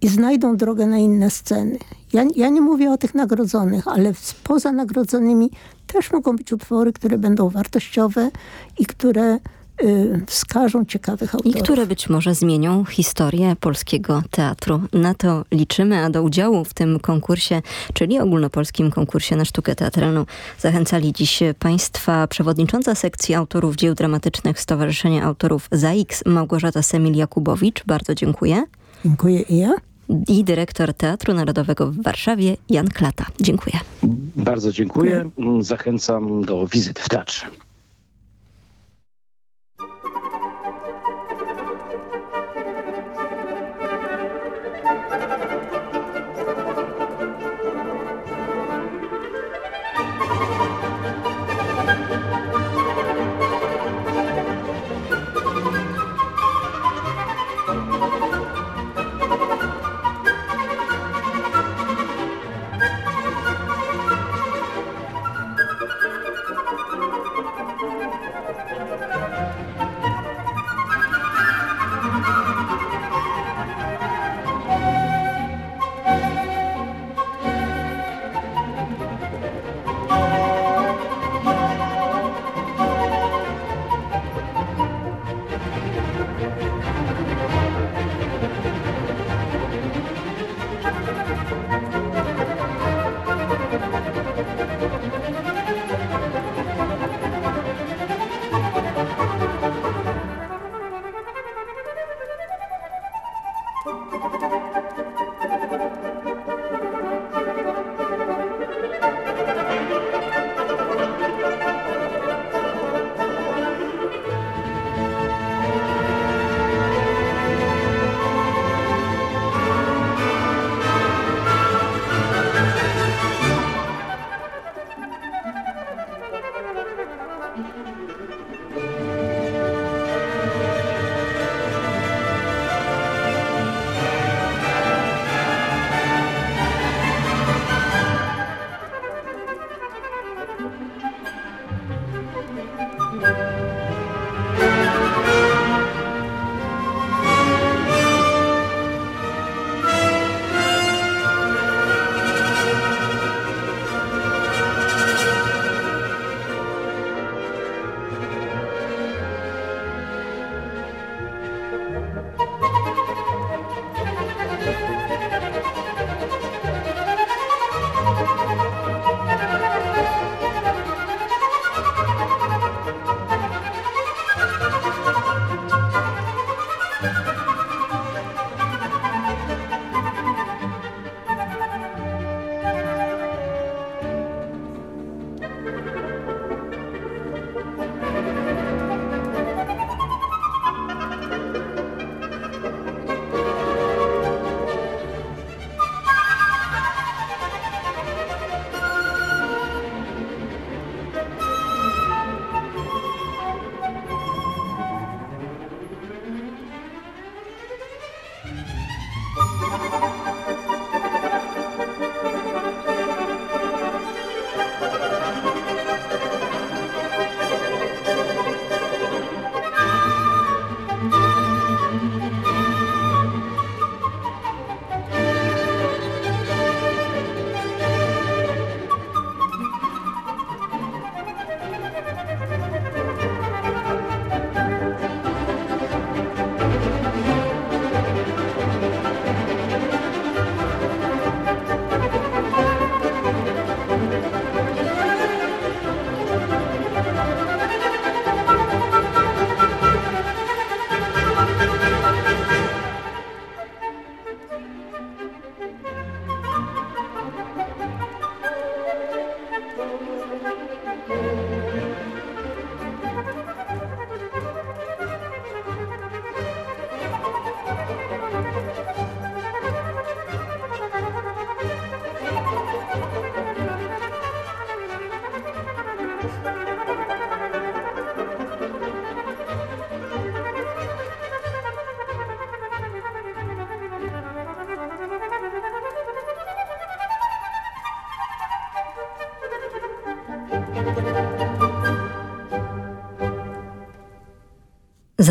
i znajdą drogę na inne sceny. Ja, ja nie mówię o tych nagrodzonych, ale poza nagrodzonymi też mogą być utwory, które będą wartościowe i które y, wskażą ciekawych autorów. I które być może zmienią historię polskiego teatru. Na to liczymy, a do udziału w tym konkursie, czyli ogólnopolskim konkursie na sztukę teatralną, zachęcali dziś Państwa przewodnicząca sekcji autorów dzieł dramatycznych Stowarzyszenia Autorów ZAIKS Małgorzata Semil-Jakubowicz. Bardzo dziękuję. Dziękuję i ja i dyrektor Teatru Narodowego w Warszawie Jan Klata. Dziękuję. Bardzo dziękuję. Zachęcam do wizyty w teatrze.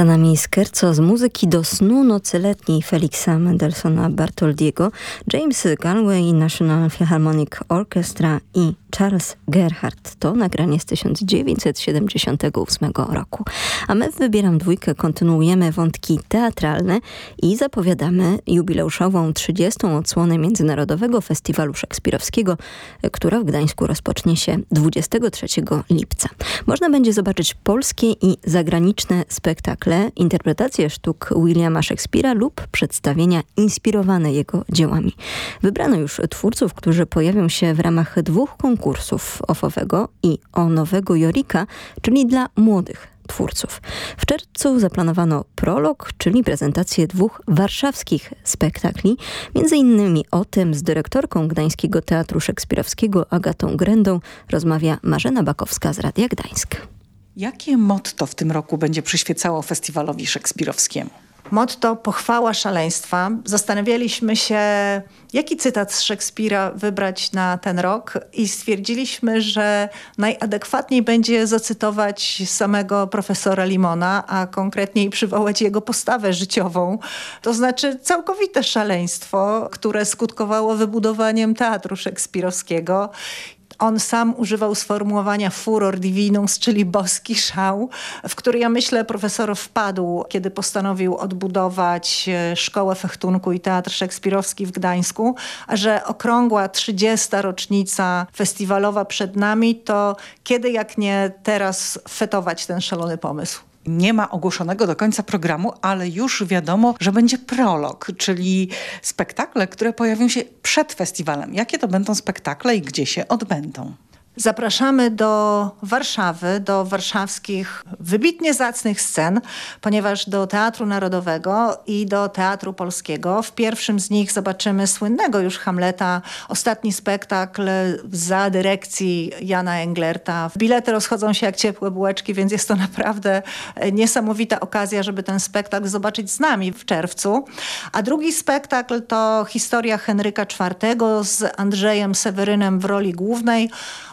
Za nami skerco z muzyki do snu nocy letniej Felixa Mendelssohna Bartoldiego, James Galway National Philharmonic Orchestra i Charles Gerhardt. To nagranie z 1978 roku. A my w Wybieram Dwójkę kontynuujemy wątki teatralne i zapowiadamy jubileuszową 30. odsłonę Międzynarodowego Festiwalu Szekspirowskiego, która w Gdańsku rozpocznie się 23 lipca. Można będzie zobaczyć polskie i zagraniczne spektakle, interpretacje sztuk Williama Szekspira lub przedstawienia inspirowane jego dziełami. Wybrano już twórców, którzy pojawią się w ramach dwóch konkursów OFOwego i o Nowego Jorika, czyli dla młodych twórców. W czerwcu zaplanowano prolog, czyli prezentację dwóch warszawskich spektakli. Między innymi o tym z dyrektorką Gdańskiego Teatru Szekspirowskiego Agatą Grędą rozmawia Marzena Bakowska z Radia Gdańsk. Jakie motto w tym roku będzie przyświecało festiwalowi szekspirowskiemu? Motto pochwała szaleństwa. Zastanawialiśmy się, jaki cytat z Szekspira wybrać na ten rok i stwierdziliśmy, że najadekwatniej będzie zacytować samego profesora Limona, a konkretniej przywołać jego postawę życiową. To znaczy całkowite szaleństwo, które skutkowało wybudowaniem teatru szekspirowskiego on sam używał sformułowania furor divinus, czyli boski szał, w który ja myślę profesor wpadł, kiedy postanowił odbudować e, szkołę fechtunku i teatr szekspirowski w Gdańsku, a że okrągła 30. rocznica festiwalowa przed nami, to kiedy jak nie teraz fetować ten szalony pomysł? Nie ma ogłoszonego do końca programu, ale już wiadomo, że będzie prolog, czyli spektakle, które pojawią się przed festiwalem. Jakie to będą spektakle i gdzie się odbędą? Zapraszamy do Warszawy, do warszawskich wybitnie zacnych scen, ponieważ do Teatru Narodowego i do Teatru Polskiego. W pierwszym z nich zobaczymy słynnego już Hamleta, ostatni spektakl za dyrekcji Jana Englerta. Bilety rozchodzą się jak ciepłe bułeczki, więc jest to naprawdę niesamowita okazja, żeby ten spektakl zobaczyć z nami w czerwcu. A drugi spektakl to historia Henryka IV z Andrzejem Sewerynem w roli głównej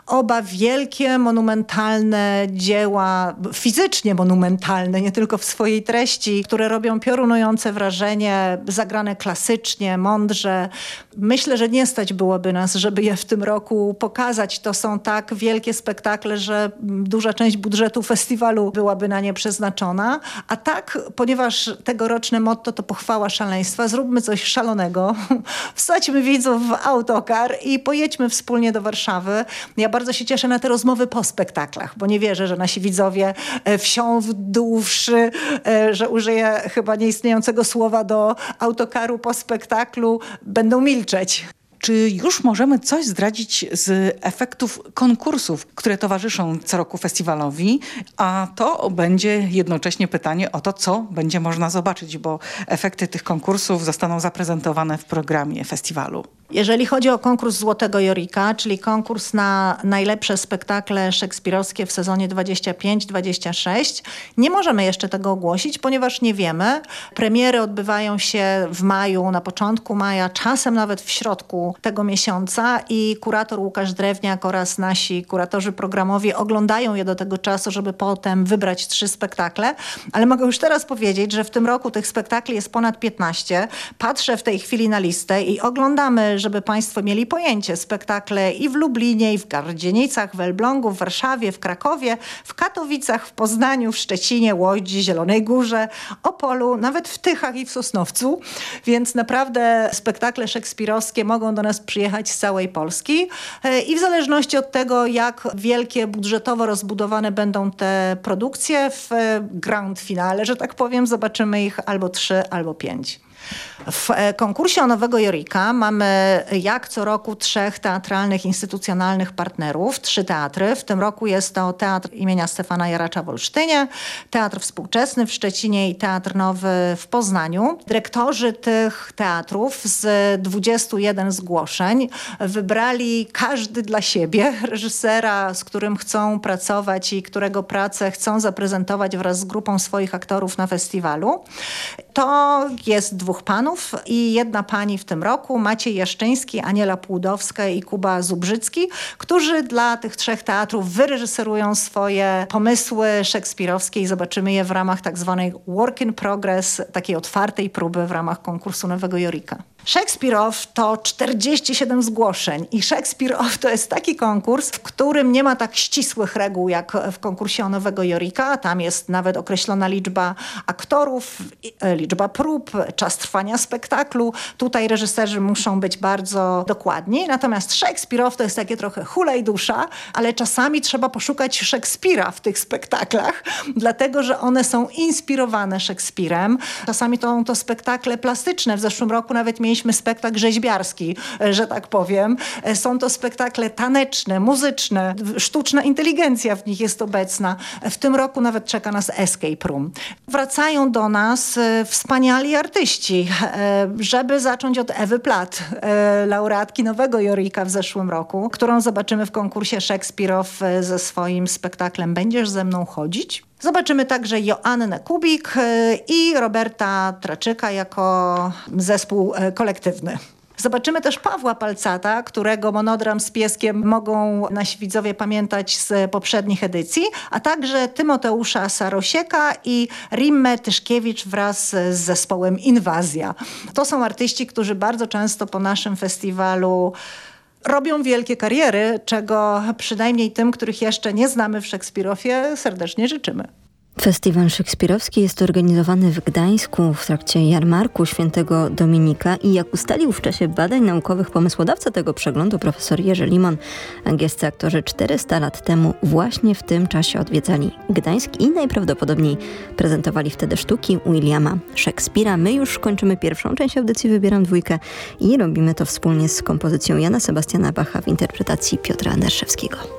oba wielkie, monumentalne dzieła, fizycznie monumentalne, nie tylko w swojej treści, które robią piorunujące wrażenie, zagrane klasycznie, mądrze. Myślę, że nie stać byłoby nas, żeby je w tym roku pokazać. To są tak wielkie spektakle, że duża część budżetu festiwalu byłaby na nie przeznaczona. A tak, ponieważ tegoroczne motto to pochwała szaleństwa, zróbmy coś szalonego, wsadźmy widzów w autokar i pojedźmy wspólnie do Warszawy. Ja bardzo się cieszę na te rozmowy po spektaklach, bo nie wierzę, że nasi widzowie e, wsiądłszy, e, że użyję chyba nieistniejącego słowa do autokaru po spektaklu, będą milczeć. Czy już możemy coś zdradzić z efektów konkursów, które towarzyszą co roku festiwalowi? A to będzie jednocześnie pytanie o to, co będzie można zobaczyć, bo efekty tych konkursów zostaną zaprezentowane w programie festiwalu. Jeżeli chodzi o konkurs Złotego Jorika, czyli konkurs na najlepsze spektakle szekspirowskie w sezonie 25-26, nie możemy jeszcze tego ogłosić, ponieważ nie wiemy. Premiery odbywają się w maju, na początku maja, czasem nawet w środku tego miesiąca i kurator Łukasz Drewniak oraz nasi kuratorzy programowi oglądają je do tego czasu, żeby potem wybrać trzy spektakle. Ale mogę już teraz powiedzieć, że w tym roku tych spektakli jest ponad 15. Patrzę w tej chwili na listę i oglądamy żeby Państwo mieli pojęcie, spektakle i w Lublinie, i w Gardzienicach, w Elblągu, w Warszawie, w Krakowie, w Katowicach, w Poznaniu, w Szczecinie, Łodzi, Zielonej Górze, Opolu, nawet w Tychach i w Sosnowcu. Więc naprawdę spektakle szekspirowskie mogą do nas przyjechać z całej Polski e, i w zależności od tego, jak wielkie budżetowo rozbudowane będą te produkcje w e, grand finale, że tak powiem, zobaczymy ich albo trzy, albo pięć. W e, konkursie o Nowego Jorika mamy jak co roku trzech teatralnych, instytucjonalnych partnerów, trzy teatry. W tym roku jest to Teatr imienia Stefana Jaracza w Olsztynie, Teatr Współczesny w Szczecinie i Teatr Nowy w Poznaniu. Dyrektorzy tych teatrów z 21 zgłoszeń wybrali każdy dla siebie reżysera, z którym chcą pracować i którego pracę chcą zaprezentować wraz z grupą swoich aktorów na festiwalu. To jest dwóch panów i jedna pani w tym roku, Maciej Jaszczyński, Aniela Płudowska i Kuba Zubrzycki, którzy dla tych trzech teatrów wyreżyserują swoje pomysły szekspirowskie i zobaczymy je w ramach tak zwanej work in progress, takiej otwartej próby w ramach konkursu Nowego Jorika. Szekspirow to 47 zgłoszeń i Szekspirow to jest taki konkurs, w którym nie ma tak ścisłych reguł jak w konkursie o Nowego Jorika. Tam jest nawet określona liczba aktorów, e, liczba prób, czas trwania spektaklu. Tutaj reżyserzy muszą być bardzo dokładni. Natomiast Szekspirow to jest takie trochę hulej dusza, ale czasami trzeba poszukać Szekspira w tych spektaklach, dlatego że one są inspirowane Szekspirem. Czasami to, to spektakle plastyczne. W zeszłym roku nawet mieliśmy mieliśmy spektakl rzeźbiarski, e, że tak powiem. E, są to spektakle taneczne, muzyczne, sztuczna inteligencja w nich jest obecna. E, w tym roku nawet czeka nas Escape Room. Wracają do nas wspaniali artyści, żeby zacząć od Ewy Platt, laureatki Nowego Jorika w zeszłym roku, którą zobaczymy w konkursie Szekspirow ze swoim spektaklem Będziesz ze mną chodzić? Zobaczymy także Joannę Kubik e, i Roberta Traczyka jako zespół e, kolektywny. Zobaczymy też Pawła Palcata, którego monodram z pieskiem mogą nasi widzowie pamiętać z poprzednich edycji, a także Tymoteusza Sarosieka i Rimmę Tyszkiewicz wraz z zespołem Inwazja. To są artyści, którzy bardzo często po naszym festiwalu robią wielkie kariery, czego przynajmniej tym, których jeszcze nie znamy w Szekspirofie, serdecznie życzymy. Festiwal szekspirowski jest organizowany w Gdańsku w trakcie jarmarku świętego Dominika i jak ustalił w czasie badań naukowych pomysłodawca tego przeglądu profesor Jerzy Limon, angielscy aktorzy 400 lat temu właśnie w tym czasie odwiedzali Gdańsk i najprawdopodobniej prezentowali wtedy sztuki Williama Szekspira. My już kończymy pierwszą część audycji Wybieram Dwójkę i robimy to wspólnie z kompozycją Jana Sebastiana Bacha w interpretacji Piotra Derszewskiego.